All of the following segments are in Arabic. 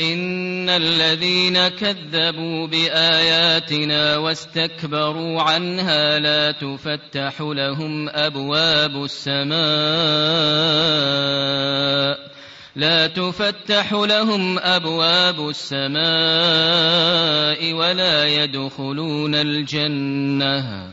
إن الذين كذبوا بآياتنا واستكبروا عنها لا تفتح لهم أبواب السماء لا تفتح لهم أبواب السماء ولا يدخلون الجنة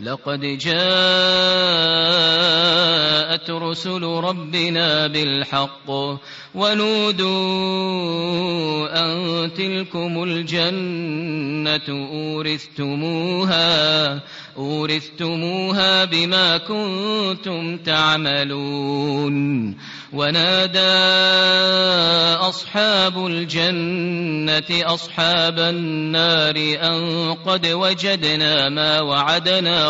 لقد جاءت رسل ربنا بالحق ونودوا أن تلكم الجنة أورثتموها أورثتموها بما كنتم تعملون. ونادى أصحاب الجنة أصحاب النار أن قد وجدنا ما وعدنا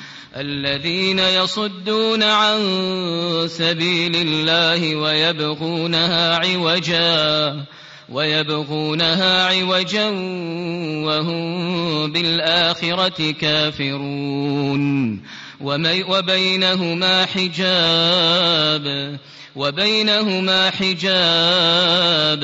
الذين يصدون عن سبيل الله ويبغونها عوجا ويبغونها عوجا وهم بالآخرة كافرون. وبينهما حجاب وبينهما حجاب.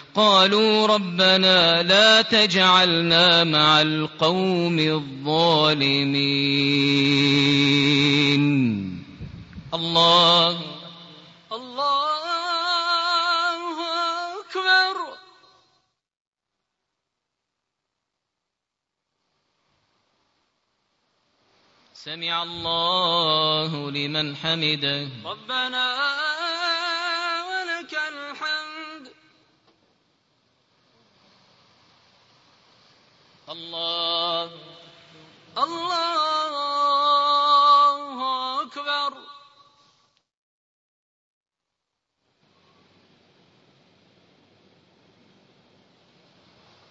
قالوا ربنا لا تجعلنا مع القوم الظالمين. الله. الله أكبر. سمع الله لمن حمده. ربنا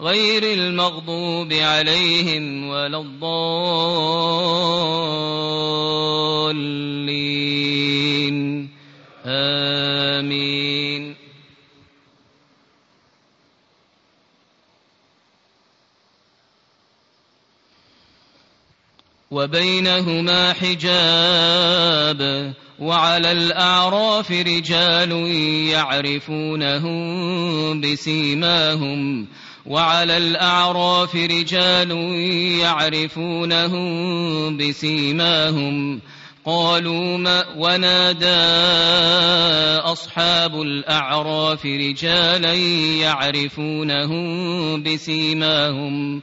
غير المغضوب عليهم ولا الضالين. آمين. وبينهما حجاب وعلى الأعراف رجال يعرفونهم بسيماهم وعلى الأعراف رجال يعرفونهم بسيماهم قالوا ما ونادى أصحاب الأعراف رجالا يعرفونهم بسيماهم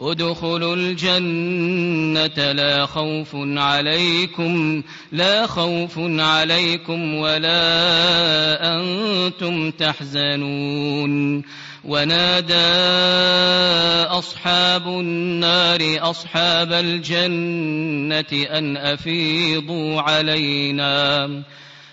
ادخلوا الجنة لا خوف عليكم لا خوف عليكم ولا أنتم تحزنون. ونادى أصحاب النار أصحاب الجنة أن أفيضوا علينا.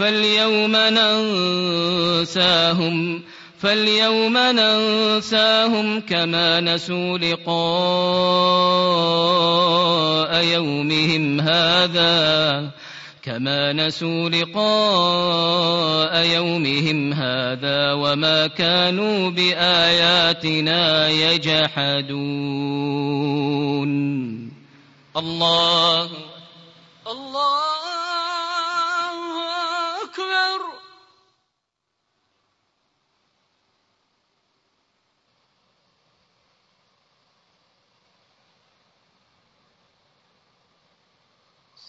فاليوم ننساهم فاليوم ننساهم كما نسوا لقاء يومهم هذا كما نسوا لقاء يومهم هذا وما كانوا بآياتنا يجحدون. الله